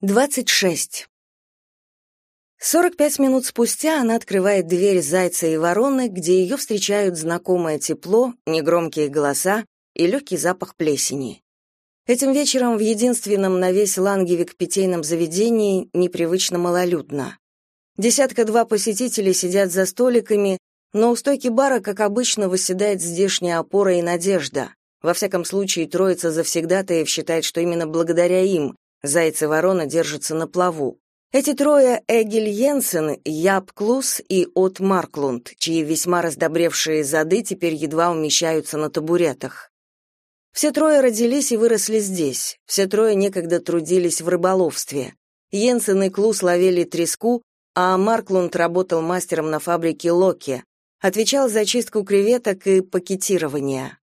26. 45 минут спустя она открывает дверь Зайца и Вороны, где ее встречают знакомое тепло, негромкие голоса и легкий запах плесени. Этим вечером в единственном на весь Лангевик питейном заведении непривычно малолюдно. Десятка-два посетителей сидят за столиками, но у стойки бара, как обычно, восседает здешняя опора и надежда. Во всяком случае, троица завсегдатаев считает, что именно благодаря им Заяц и ворона держатся на плаву. Эти трое — Эгель Йенсен, Яб Клус и От Марклунд, чьи весьма раздобревшие зады теперь едва умещаются на табуретах. Все трое родились и выросли здесь, все трое некогда трудились в рыболовстве. Йенсен и Клус ловили треску, а Марклунд работал мастером на фабрике Локи, отвечал за чистку креветок и пакетирование.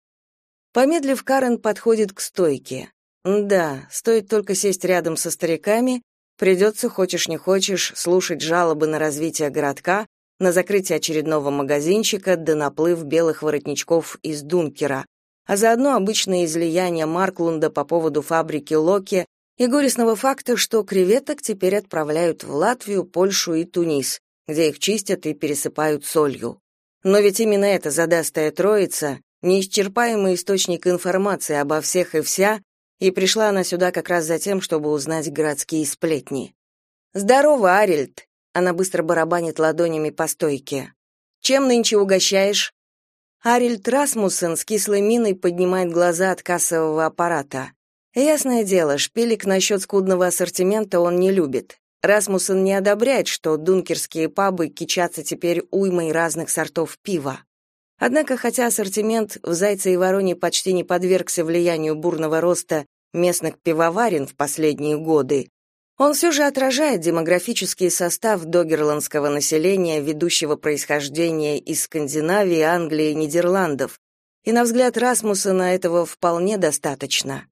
Помедлив, Карен подходит к стойке. Да, стоит только сесть рядом со стариками, придется, хочешь не хочешь, слушать жалобы на развитие городка, на закрытие очередного магазинчика да наплыв белых воротничков из Дункера, а заодно обычное излияние Марклунда по поводу фабрики Локи и горестного факта, что креветок теперь отправляют в Латвию, Польшу и Тунис, где их чистят и пересыпают солью. Но ведь именно эта задастая троица, неисчерпаемый источник информации обо всех и вся, и пришла она сюда как раз за тем, чтобы узнать городские сплетни. «Здорово, Арильд!» Она быстро барабанит ладонями по стойке. «Чем нынче угощаешь?» Арильд Расмуссен с кислой миной поднимает глаза от кассового аппарата. Ясное дело, шпилек насчет скудного ассортимента он не любит. Расмуссен не одобряет, что дункерские пабы кичатся теперь уймой разных сортов пива. Однако, хотя ассортимент в «Зайце и вороне» почти не подвергся влиянию бурного роста местных пивоварен в последние годы, он все же отражает демографический состав догерландского населения, ведущего происхождения из Скандинавии, Англии и Нидерландов, и, на взгляд Расмуссена, этого вполне достаточно.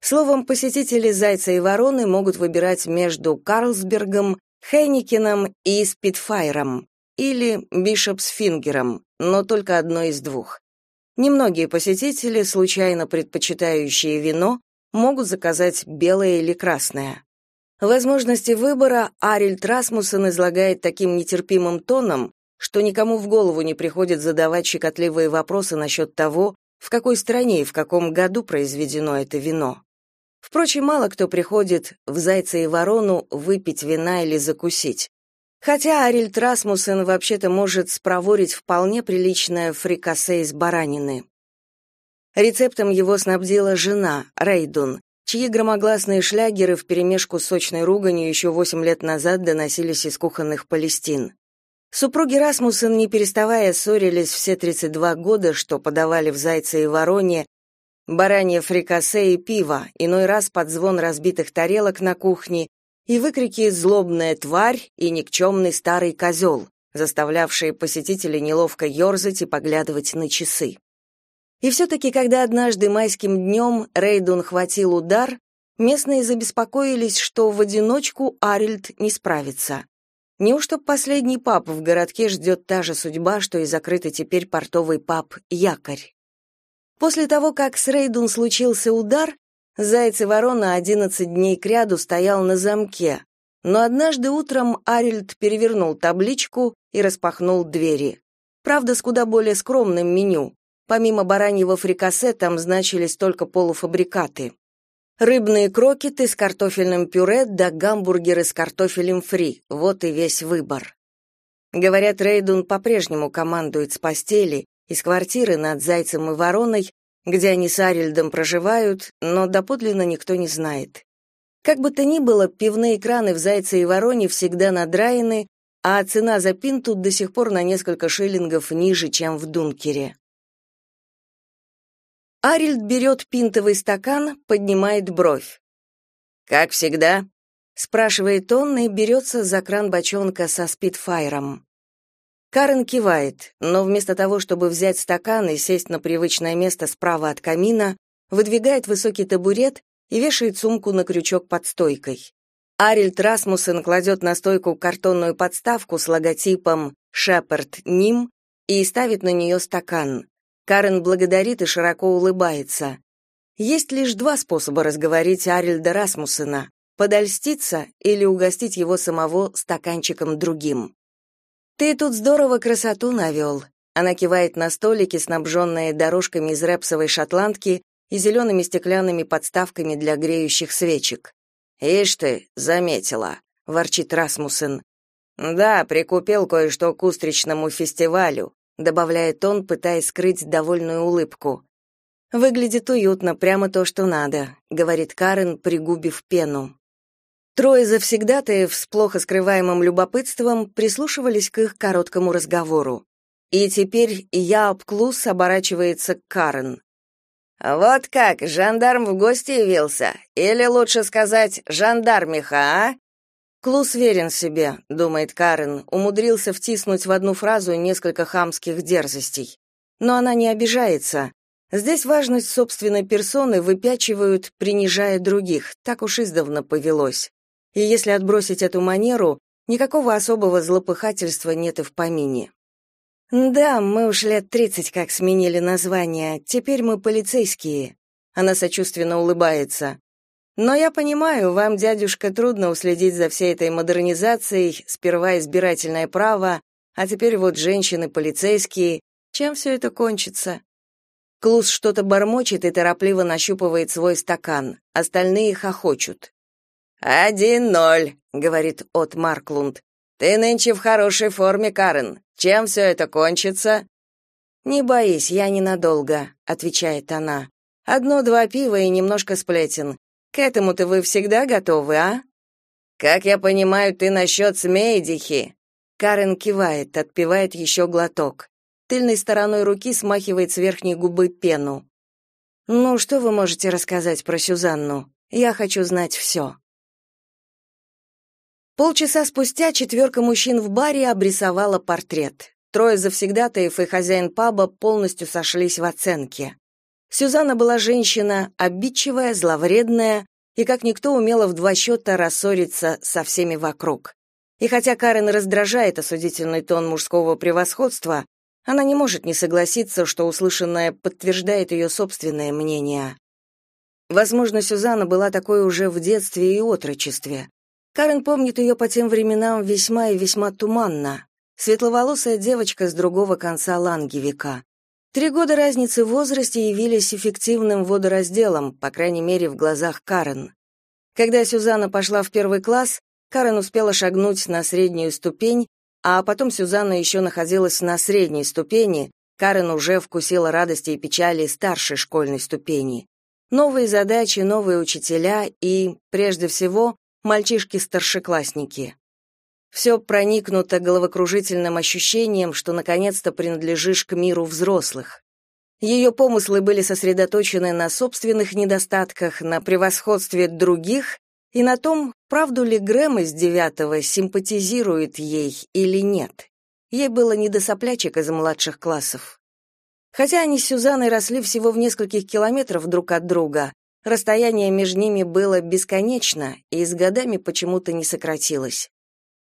Словом, посетители «Зайца и вороны» могут выбирать между Карлсбергом, Хейникеном и Спитфайром, или Бишопсфингером, но только одно из двух. Немногие посетители, случайно предпочитающие вино, могут заказать белое или красное. Возможности выбора Арильд Расмуссен излагает таким нетерпимым тоном, что никому в голову не приходит задавать щекотливые вопросы насчет того, в какой стране и в каком году произведено это вино. Впрочем, мало кто приходит в «Зайца и ворону» выпить вина или закусить. Хотя Арильд Расмуссен вообще-то может спроворить вполне приличное фрикасе из баранины. Рецептом его снабдила жена, Рейдун, чьи громогласные шлягеры вперемешку с сочной руганью еще восемь лет назад доносились из кухонных Палестин. Супруги Расмуссен, не переставая, ссорились все 32 года, что подавали в «Зайце и вороне» баранье фрикасе и пиво, иной раз под звон разбитых тарелок на кухне, и выкрики «злобная тварь» и «никчемный старый козел», заставлявшие посетителей неловко ерзать и поглядывать на часы. И все-таки, когда однажды майским днем Рейдун хватил удар, местные забеспокоились, что в одиночку Арильд не справится. Неужто последний паб в городке ждет та же судьба, что и закрытый теперь портовый паб «Якорь»? После того, как с Рейдун случился удар, Заяц и ворона одиннадцать дней кряду стоял на замке, но однажды утром Арильд перевернул табличку и распахнул двери. Правда, с куда более скромным меню. Помимо бараньего фрикасе там значились только полуфабрикаты. Рыбные крокеты с картофельным пюре да гамбургеры с картофелем фри. Вот и весь выбор. Говорят, Рейдун по-прежнему командует с постели, из квартиры над Зайцем и Вороной, где они с Арильдом проживают, но доподлинно никто не знает. Как бы то ни было, пивные краны в Зайце и Вороне всегда надраены, а цена за пинту до сих пор на несколько шиллингов ниже, чем в Дункере. Арильд берет пинтовый стакан, поднимает бровь. «Как всегда?» — спрашивает он и берется за кран бочонка со спидфайром. Карен кивает, но вместо того, чтобы взять стакан и сесть на привычное место справа от камина, выдвигает высокий табурет и вешает сумку на крючок под стойкой. Арильд Расмуссен кладет на стойку картонную подставку с логотипом «Шепард Ним» и ставит на нее стакан. Карен благодарит и широко улыбается. Есть лишь два способа разговорить Арильда Расмуссена. подольститься или угостить его самого стаканчиком другим. «Ты тут здорово красоту навел», — она кивает на столики, снабженные дорожками из репсовой шотландки и зелеными стеклянными подставками для греющих свечек. «Ишь ты, заметила», — ворчит Расмусен. «Да, прикупил кое-что к устричному фестивалю», — добавляет он, пытаясь скрыть довольную улыбку. «Выглядит уютно, прямо то, что надо», — говорит Карен, пригубив пену. Трое завсегдатаев с плохо скрываемым любопытством прислушивались к их короткому разговору. И теперь я Клус оборачивается к Карен. «Вот как, жандарм в гости явился? Или лучше сказать, жандармиха, а?» Клус верен себе, думает Карен, умудрился втиснуть в одну фразу несколько хамских дерзостей. Но она не обижается. Здесь важность собственной персоны выпячивают, принижая других, так уж издавна повелось. И если отбросить эту манеру, никакого особого злопыхательства нет и в помине. Да, мы уж лет тридцать как сменили название. Теперь мы полицейские. Она сочувственно улыбается. Но я понимаю, вам, дядюшка, трудно уследить за всей этой модернизацией, сперва избирательное право, а теперь вот женщины полицейские. Чем все это кончится? Клус что-то бормочет и торопливо нащупывает свой стакан. Остальные хохочут. «Один ноль», — говорит От Марклунд. «Ты нынче в хорошей форме, Карен. Чем все это кончится?» «Не боись, я ненадолго», — отвечает она. «Одно-два пива и немножко сплетен. К этому-то вы всегда готовы, а?» «Как я понимаю, ты насчет смейдихи?» Карен кивает, отпивает еще глоток. Тыльной стороной руки смахивает с верхней губы пену. «Ну, что вы можете рассказать про Сюзанну? Я хочу знать все». Полчаса спустя четверка мужчин в баре обрисовала портрет. Трое завсегдатаев и хозяин паба полностью сошлись в оценке. Сюзанна была женщина обидчивая, зловредная и как никто умела в два счета рассориться со всеми вокруг. И хотя Карен раздражает осудительный тон мужского превосходства, она не может не согласиться, что услышанное подтверждает ее собственное мнение. Возможно, Сюзанна была такой уже в детстве и отрочестве. Карен помнит ее по тем временам весьма и весьма туманно. Светловолосая девочка с другого конца Лангевика. Три года разницы в возрасте явились эффективным водоразделом, по крайней мере, в глазах Карен. Когда Сюзанна пошла в первый класс, Карен успела шагнуть на среднюю ступень, а потом Сюзанна еще находилась на средней ступени, Карен уже вкусила радости и печали старшей школьной ступени. Новые задачи, новые учителя и, прежде всего, мальчишки-старшеклассники. Все проникнуто головокружительным ощущением, что наконец-то принадлежишь к миру взрослых. Ее помыслы были сосредоточены на собственных недостатках, на превосходстве других и на том, правду ли Грэм из девятого симпатизирует ей или нет. Ей было не до соплячек из младших классов. Хотя они с Сюзанной росли всего в нескольких километров друг от друга, Расстояние между ними было бесконечно и с годами почему-то не сократилось.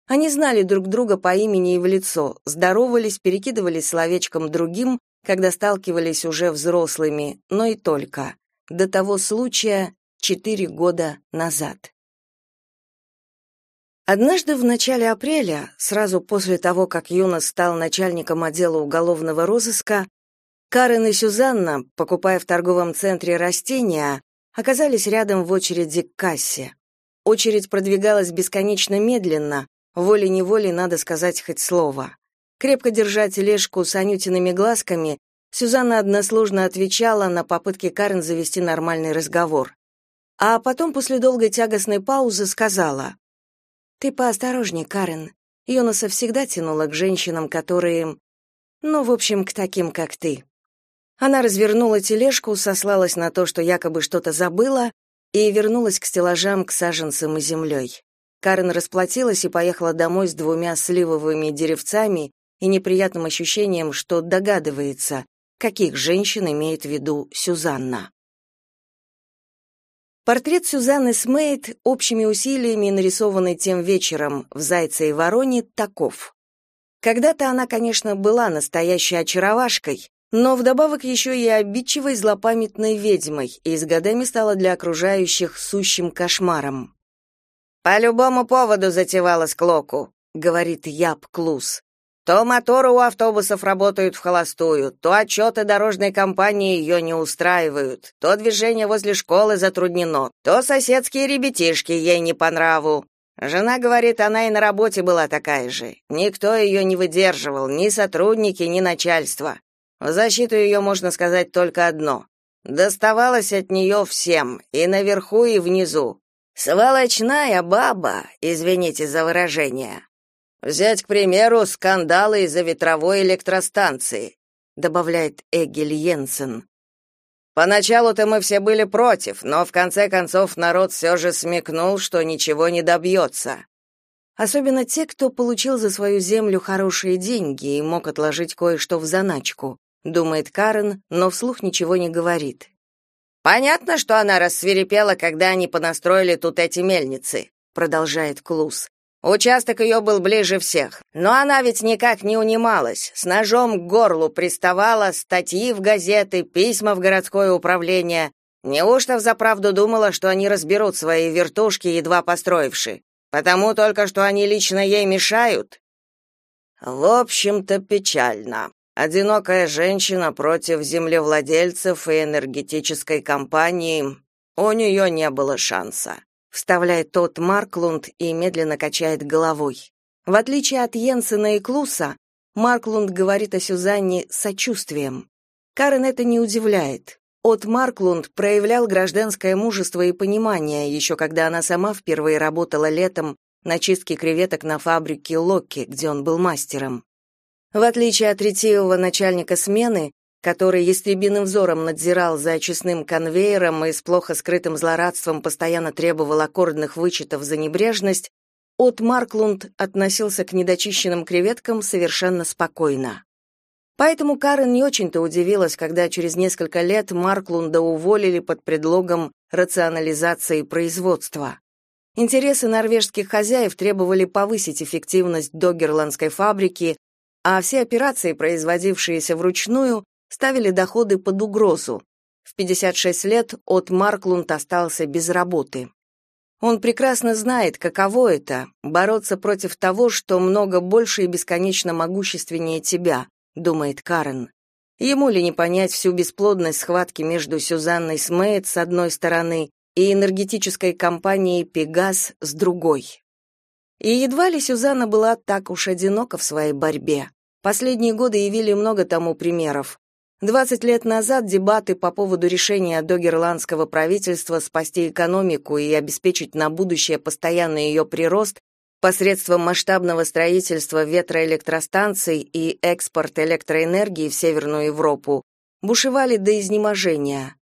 Они знали друг друга по имени и в лицо, здоровались, перекидывались словечком другим, когда сталкивались уже взрослыми, но и только. До того случая четыре года назад. Однажды в начале апреля, сразу после того, как Юнос стал начальником отдела уголовного розыска, Карен и Сюзанна, покупая в торговом центре растения, оказались рядом в очереди к кассе. Очередь продвигалась бесконечно медленно, волей-неволей надо сказать хоть слово. Крепко держа тележку с анютиными глазками, Сюзанна односложно отвечала на попытки Карен завести нормальный разговор. А потом, после долгой тягостной паузы, сказала, «Ты поосторожней, Карен. Йонаса всегда тянула к женщинам, которые... Ну, в общем, к таким, как ты. Она развернула тележку, сослалась на то, что якобы что-то забыла, и вернулась к стеллажам к саженцам и землей. Карен расплатилась и поехала домой с двумя сливовыми деревцами и неприятным ощущением, что догадывается, каких женщин имеет в виду Сюзанна. Портрет Сюзанны Смейт, общими усилиями нарисованный тем вечером в «Зайце и вороне», таков. Когда-то она, конечно, была настоящей очаровашкой, но вдобавок еще и обидчивой злопамятной ведьмой и с годами стала для окружающих сущим кошмаром. По любому поводу затевала склоку, говорит Яб Клус. То моторы у автобусов работают в холостую, то отчеты дорожной компании ее не устраивают, то движение возле школы затруднено, то соседские ребятишки ей не по нраву. Жена говорит, она и на работе была такая же. Никто ее не выдерживал, ни сотрудники, ни начальство. В защиту ее можно сказать только одно. Доставалось от нее всем, и наверху, и внизу. Сволочная баба, извините за выражение. Взять, к примеру, скандалы из-за ветровой электростанции, добавляет Эгель Йенсен. Поначалу-то мы все были против, но в конце концов народ все же смекнул, что ничего не добьется. Особенно те, кто получил за свою землю хорошие деньги и мог отложить кое-что в заначку, думает Карен, но вслух ничего не говорит. Понятно, что она рассверепела, когда они понастроили тут эти мельницы, продолжает Клус. Участок ее был ближе всех, но она ведь никак не унималась. С ножом к горлу приставала, статьи в газеты, письма в городское управление. Неужто взаправду думала, что они разберут свои вертушки, едва построивши? Потому только, что они лично ей мешают? В общем-то, печально. Одинокая женщина против землевладельцев и энергетической компании. У нее не было шанса вставляет тот Марклунд и медленно качает головой. В отличие от Йенсена и Клуса, Марклунд говорит о Сюзанне сочувствием. Карен это не удивляет. От Марклунд проявлял гражданское мужество и понимание, еще когда она сама впервые работала летом на чистке креветок на фабрике Локки, где он был мастером. В отличие от ретивого начальника смены, который ястребиным взором надзирал за очистным конвейером и с плохо скрытым злорадством постоянно требовал аккордных вычетов за небрежность, от Марклунд относился к недочищенным креветкам совершенно спокойно. Поэтому Карен не очень-то удивилась, когда через несколько лет Марклунда уволили под предлогом рационализации производства. Интересы норвежских хозяев требовали повысить эффективность догерландской фабрики, а все операции, производившиеся вручную, ставили доходы под угрозу. В 56 лет от Марклунд остался без работы. Он прекрасно знает, каково это бороться против того, что много больше и бесконечно могущественнее тебя, думает Карен. Ему ли не понять всю бесплодность схватки между Сюзанной Смейт с одной стороны и энергетической компанией Пегас с другой? И едва ли Сюзанна была так уж одинока в своей борьбе. Последние годы явили много тому примеров. 20 лет назад дебаты по поводу решения догерландского правительства спасти экономику и обеспечить на будущее постоянный ее прирост посредством масштабного строительства ветроэлектростанций и экспорт электроэнергии в Северную Европу бушевали до изнеможения.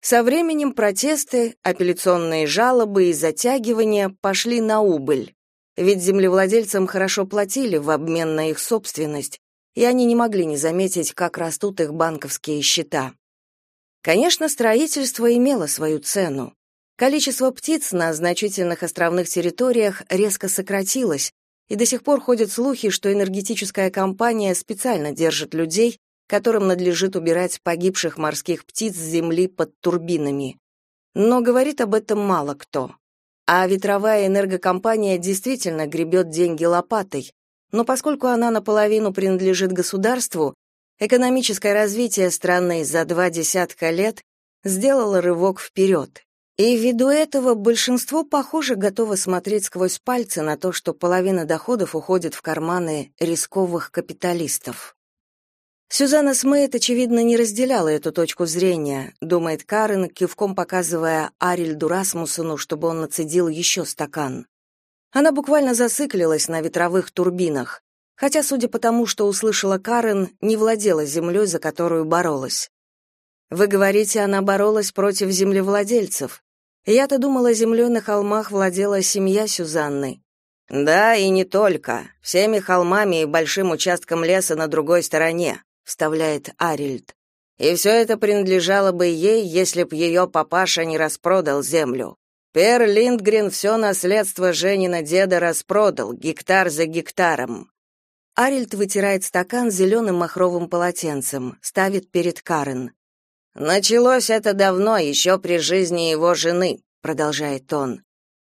Со временем протесты, апелляционные жалобы и затягивания пошли на убыль, ведь землевладельцам хорошо платили в обмен на их собственность, и они не могли не заметить, как растут их банковские счета. Конечно, строительство имело свою цену. Количество птиц на значительных островных территориях резко сократилось, и до сих пор ходят слухи, что энергетическая компания специально держит людей, которым надлежит убирать погибших морских птиц с земли под турбинами. Но говорит об этом мало кто. А ветровая энергокомпания действительно гребет деньги лопатой, но поскольку она наполовину принадлежит государству, экономическое развитие страны за два десятка лет сделало рывок вперед. И ввиду этого большинство, похоже, готово смотреть сквозь пальцы на то, что половина доходов уходит в карманы рисковых капиталистов. Сюзанна Смейт, очевидно, не разделяла эту точку зрения, думает Карен, кивком показывая Арильду Расмуссену, чтобы он нацедил еще стакан. Она буквально зациклилась на ветровых турбинах, хотя, судя по тому, что услышала Карен, не владела землей, за которую боролась. Вы говорите, она боролась против землевладельцев. Я-то думала, землей на холмах владела семья Сюзанны. Да, и не только. Всеми холмами и большим участком леса на другой стороне, вставляет Арильд. И все это принадлежало бы ей, если б ее папаша не распродал землю. Пер Линдгрен все наследство Женина деда распродал, гектар за гектаром. Арильд вытирает стакан зеленым махровым полотенцем, ставит перед Карен. Началось это давно, еще при жизни его жены, продолжает он.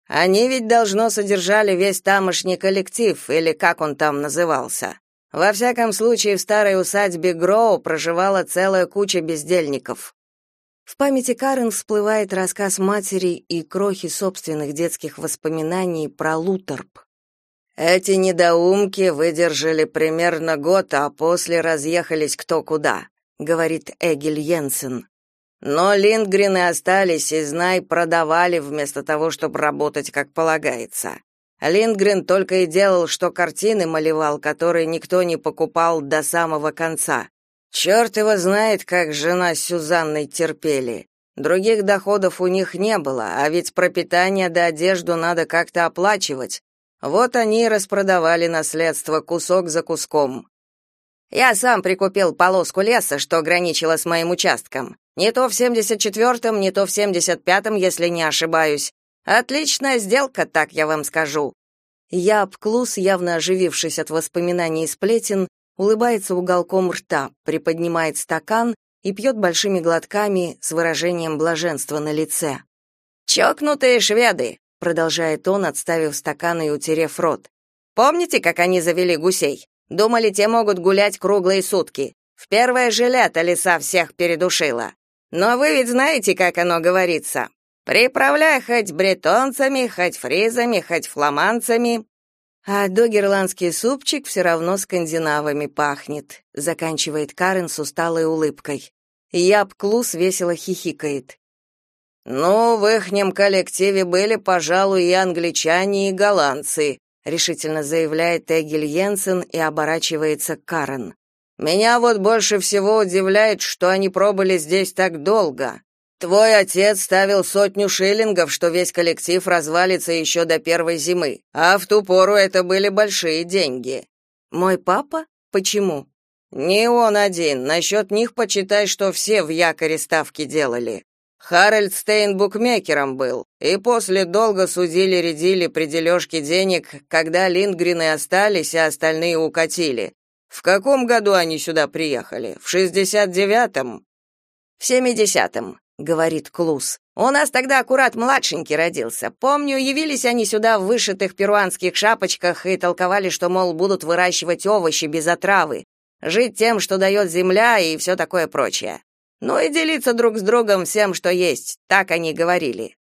Они ведь должно содержали весь тамошний коллектив, или как он там назывался. Во всяком случае, в старой усадьбе Гроу проживала целая куча бездельников. В памяти Карен всплывает рассказ матери и крохи собственных детских воспоминаний про Лутерп. Эти недоумки выдержали примерно год, а после разъехались кто куда, говорит Эгель Йенсен. Но Линдгрены остались и, знай, продавали вместо того, чтобы работать как полагается. Линдгрен только и делал, что картины малевал, которые никто не покупал до самого конца. Черт его знает, как жена с Сюзанной терпели. Других доходов у них не было, а ведь пропитание да одежду надо как-то оплачивать. Вот они и распродавали наследство кусок за куском. Я сам прикупил полоску леса, что граничило с моим участком. Не то в 74-м, не то в 75-м, если не ошибаюсь. Отличная сделка, так я вам скажу. Я обклус, явно оживившись от воспоминаний и сплетен, улыбается уголком рта, приподнимает стакан и пьет большими глотками с выражением блаженства на лице. «Чокнутые шведы», — продолжает он, отставив стакан и утерев рот. «Помните, как они завели гусей? Думали, те могут гулять круглые сутки. В первое же лето лиса всех передушила. Но вы ведь знаете, как оно говорится. Приправляй хоть бретонцами, хоть фризами, хоть фламандцами, а догерландский супчик все равно скандинавами пахнет, заканчивает Карен с усталой улыбкой. Яб Клус весело хихикает. Ну, в ихнем коллективе были, пожалуй, и англичане, и голландцы, решительно заявляет Эгель Йенсен и оборачивается к Карен. Меня вот больше всего удивляет, что они пробыли здесь так долго. Твой отец ставил сотню шиллингов, что весь коллектив развалится еще до первой зимы, а в ту пору это были большие деньги. Мой папа? Почему? Не он один. Насчет них почитай, что все в якоре ставки делали. Харальд Стейн букмекером был, и после долго судили-редили при дележке денег, когда Линдгрены остались, а остальные укатили. В каком году они сюда приехали? В шестьдесят девятом? В семидесятом. — говорит Клус. «У нас тогда аккурат младшенький родился. Помню, явились они сюда в вышитых перуанских шапочках и толковали, что, мол, будут выращивать овощи без отравы, жить тем, что дает земля и все такое прочее. Ну и делиться друг с другом всем, что есть, так они говорили».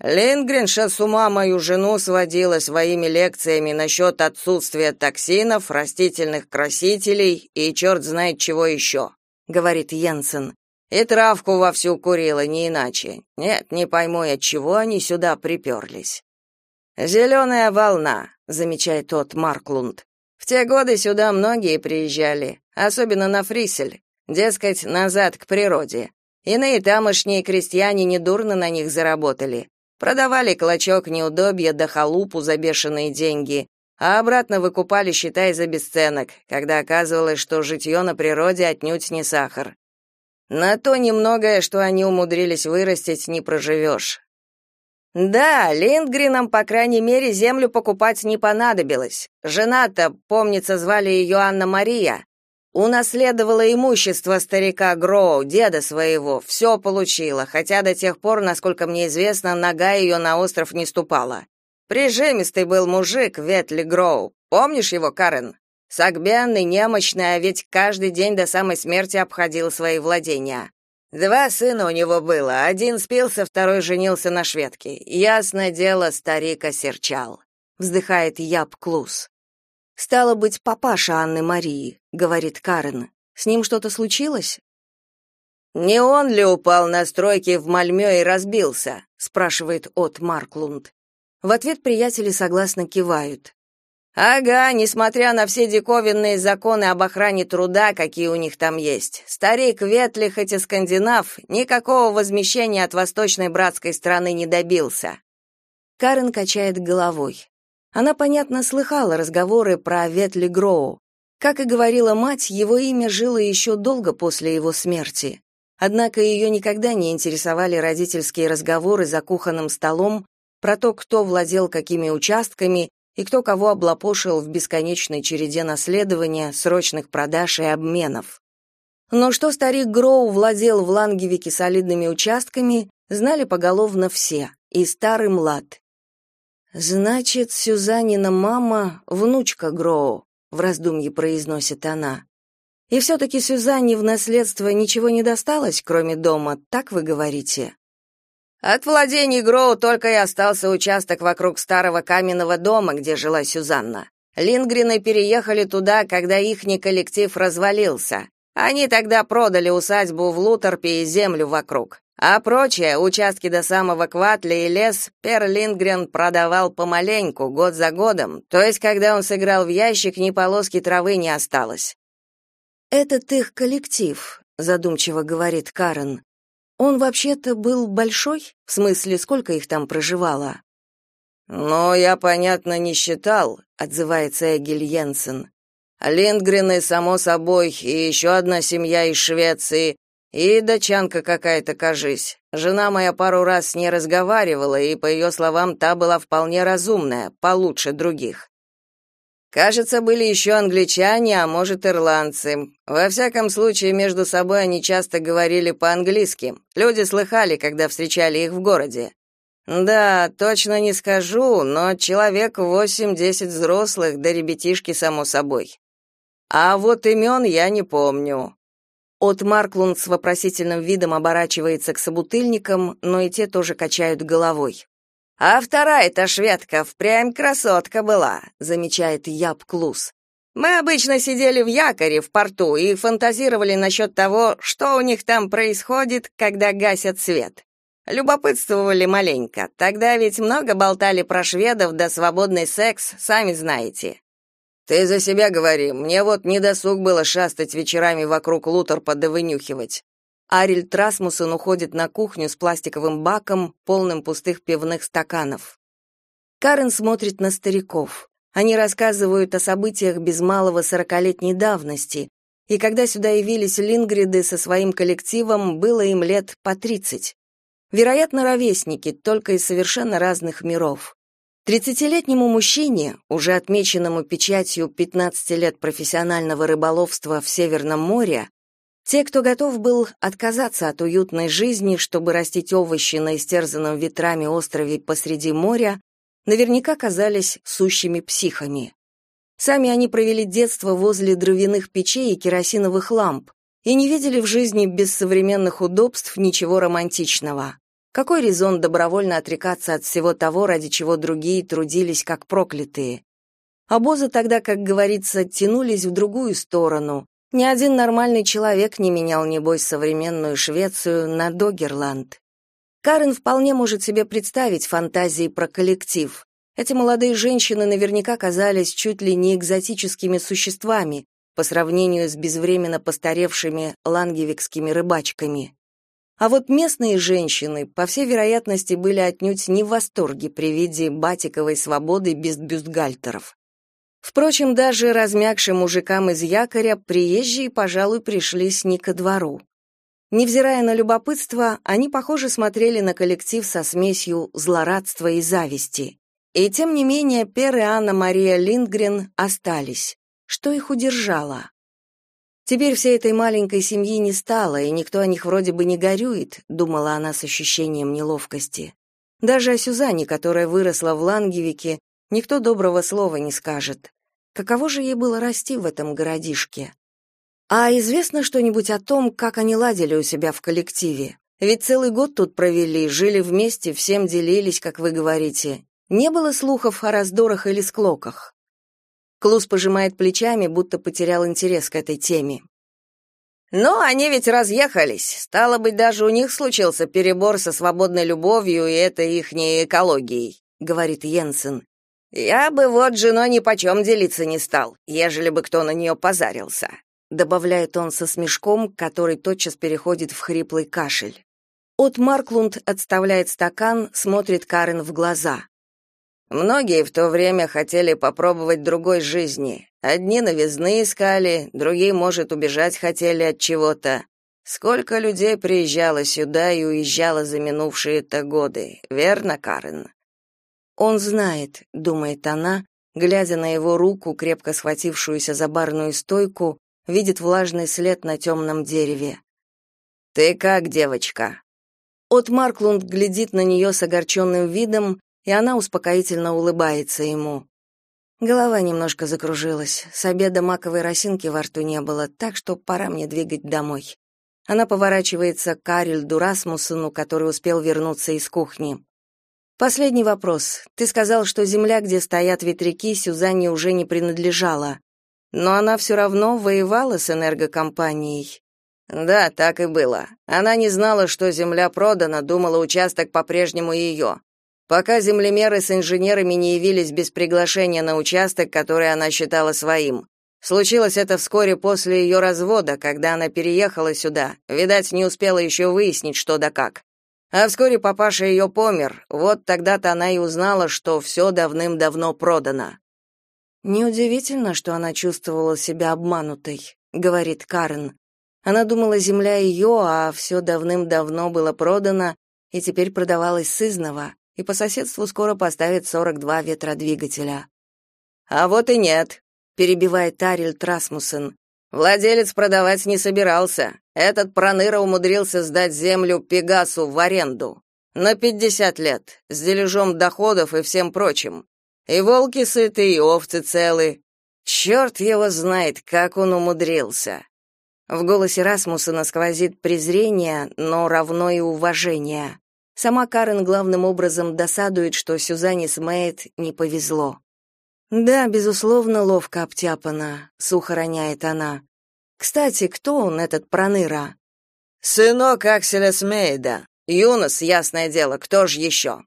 Лингренша с ума мою жену сводила своими лекциями насчет отсутствия токсинов, растительных красителей и черт знает чего еще», — говорит Йенсен. И травку вовсю курила, не иначе. Нет, не пойму, от чего они сюда приперлись. «Зеленая волна», — замечает тот Марклунд. В те годы сюда многие приезжали, особенно на Фрисель, дескать, назад к природе. Иные тамошние крестьяне недурно на них заработали. Продавали клочок неудобья да халупу за бешеные деньги, а обратно выкупали, считай, за бесценок, когда оказывалось, что житье на природе отнюдь не сахар. На то немногое, что они умудрились вырастить, не проживешь. Да, Линдгренам, по крайней мере, землю покупать не понадобилось. Жена-то, помнится, звали ее Анна Мария, унаследовала имущество старика Гроу, деда своего, все получила, хотя до тех пор, насколько мне известно, нога ее на остров не ступала. Прижимистый был мужик Ветли Гроу. Помнишь его, Карен? Сагбенный, немощный, а ведь каждый день до самой смерти обходил свои владения. Два сына у него было, один спился, второй женился на шведке. Ясное дело, старик осерчал. Вздыхает Яб Клус. Стало быть, папаша Анны Марии, говорит Карен. С ним что-то случилось? Не он ли упал на стройке в Мальмё и разбился? спрашивает от Марклунд. В ответ приятели согласно кивают. Ага, несмотря на все диковинные законы об охране труда, какие у них там есть. Старик Ветли, хоть и скандинав, никакого возмещения от восточной братской страны не добился. Карен качает головой. Она, понятно, слыхала разговоры про Ветли Гроу. Как и говорила мать, его имя жило еще долго после его смерти. Однако ее никогда не интересовали родительские разговоры за кухонным столом про то, кто владел какими участками и кто кого облапошил в бесконечной череде наследования, срочных продаж и обменов. Но что старик Гроу владел в Лангевике солидными участками, знали поголовно все, и старый млад. Значит, Сюзанина мама — внучка Гроу, в раздумье произносит она. И все-таки Сюзанне в наследство ничего не досталось, кроме дома, так вы говорите? От владений Гроу только и остался участок вокруг старого каменного дома, где жила Сюзанна. Лингрены переехали туда, когда ихний коллектив развалился. Они тогда продали усадьбу в Лутерпе и землю вокруг. А прочее, участки до самого Кватля и лес, Пер Лингрен продавал помаленьку, год за годом, то есть, когда он сыграл в ящик, ни полоски травы не осталось. «Этот их коллектив», — задумчиво говорит Карен. «Он вообще-то был большой? В смысле, сколько их там проживало?» «Но я, понятно, не считал», — отзывается Эгиль Йенсен. «Линдгрены, само собой, и еще одна семья из Швеции, и дочанка какая-то, кажись. Жена моя пару раз с ней разговаривала, и, по ее словам, та была вполне разумная, получше других. Кажется, были еще англичане, а может, ирландцы. Во всяком случае, между собой они часто говорили по-английски. Люди слыхали, когда встречали их в городе. Да, точно не скажу, но человек восемь-десять взрослых, да ребятишки, само собой. А вот имен я не помню. От Марклунд с вопросительным видом оборачивается к собутыльникам, но и те тоже качают головой. А вторая-то шведка впрямь красотка была, замечает Яб Клус. Мы обычно сидели в якоре в порту и фантазировали насчет того, что у них там происходит, когда гасят свет. Любопытствовали маленько. Тогда ведь много болтали про шведов да свободный секс, сами знаете. Ты за себя говори. Мне вот не досуг было шастать вечерами вокруг Лутерпа да вынюхивать. Ариль Трасмусон уходит на кухню с пластиковым баком, полным пустых пивных стаканов. Карен смотрит на стариков. Они рассказывают о событиях без малого сорокалетней давности, и когда сюда явились Лингриды со своим коллективом, было им лет по тридцать. Вероятно, ровесники, только из совершенно разных миров. Тридцатилетнему мужчине, уже отмеченному печатью 15 лет профессионального рыболовства в Северном море, те, кто готов был отказаться от уютной жизни, чтобы растить овощи на истерзанном ветрами острове посреди моря, наверняка казались сущими психами. Сами они провели детство возле дровяных печей и керосиновых ламп и не видели в жизни без современных удобств ничего романтичного. Какой резон добровольно отрекаться от всего того, ради чего другие трудились как проклятые? Обозы тогда, как говорится, тянулись в другую сторону, ни один нормальный человек не менял, небось, современную Швецию на Догерланд. Карен вполне может себе представить фантазии про коллектив. Эти молодые женщины наверняка казались чуть ли не экзотическими существами по сравнению с безвременно постаревшими лангевикскими рыбачками. А вот местные женщины, по всей вероятности, были отнюдь не в восторге при виде батиковой свободы без бюстгальтеров. Впрочем, даже размягшим мужикам из якоря приезжие, пожалуй, пришлись не ко двору. Невзирая на любопытство, они, похоже, смотрели на коллектив со смесью злорадства и зависти. И тем не менее Пер и Анна-Мария Линдгрен остались. Что их удержало? Теперь всей этой маленькой семьи не стало, и никто о них вроде бы не горюет, думала она с ощущением неловкости. Даже о Сюзанне, которая выросла в Лангевике, Никто доброго слова не скажет. Каково же ей было расти в этом городишке? А известно что-нибудь о том, как они ладили у себя в коллективе? Ведь целый год тут провели, жили вместе, всем делились, как вы говорите. Не было слухов о раздорах или склоках. Клус пожимает плечами, будто потерял интерес к этой теме. Но они ведь разъехались. Стало быть, даже у них случился перебор со свободной любовью и этой ихней экологией, говорит Йенсен. Я бы вот женой ни почем делиться не стал, ежели бы кто на нее позарился, добавляет он со смешком, который тотчас переходит в хриплый кашель. От Марклунд отставляет стакан, смотрит Карен в глаза. Многие в то время хотели попробовать другой жизни. Одни новизны искали, другие, может, убежать хотели от чего-то. Сколько людей приезжало сюда и уезжало за минувшие-то годы, верно, Карен? Он знает, думает она, глядя на его руку, крепко схватившуюся за барную стойку, видит влажный след на темном дереве. Ты как, девочка? От Марклунд глядит на нее с огорченным видом, и она успокоительно улыбается ему. Голова немножко закружилась. С обеда маковой росинки во рту не было, так что пора мне двигать домой. Она поворачивается к Карельду Расмуссену, который успел вернуться из кухни. Последний вопрос. Ты сказал, что земля, где стоят ветряки, Сюзанне уже не принадлежала. Но она все равно воевала с энергокомпанией. Да, так и было. Она не знала, что земля продана, думала, участок по-прежнему ее. Пока землемеры с инженерами не явились без приглашения на участок, который она считала своим. Случилось это вскоре после ее развода, когда она переехала сюда. Видать, не успела еще выяснить, что да как. А вскоре папаша ее помер. Вот тогда-то она и узнала, что все давным-давно продано. Неудивительно, что она чувствовала себя обманутой, говорит Карен. Она думала, земля ее, а все давным-давно было продано и теперь продавалось сызново, и по соседству скоро поставят 42 ветродвигателя. А вот и нет, перебивает Тариль Трасмусен. Владелец продавать не собирался. Этот проныра умудрился сдать землю Пегасу в аренду на 50 лет, с дележом доходов и всем прочим. И волки сыты, и овцы целы. Черт его знает, как он умудрился. В голосе Расмусена сквозит презрение, но равно и уважение. Сама Карен главным образом досадует, что Сюзанне Смейт не повезло. Да, безусловно, ловко обтяпана, сухо роняет она. Кстати, кто он, этот проныра? Сынок Акселя Смейда. Юнос, ясное дело, кто ж еще?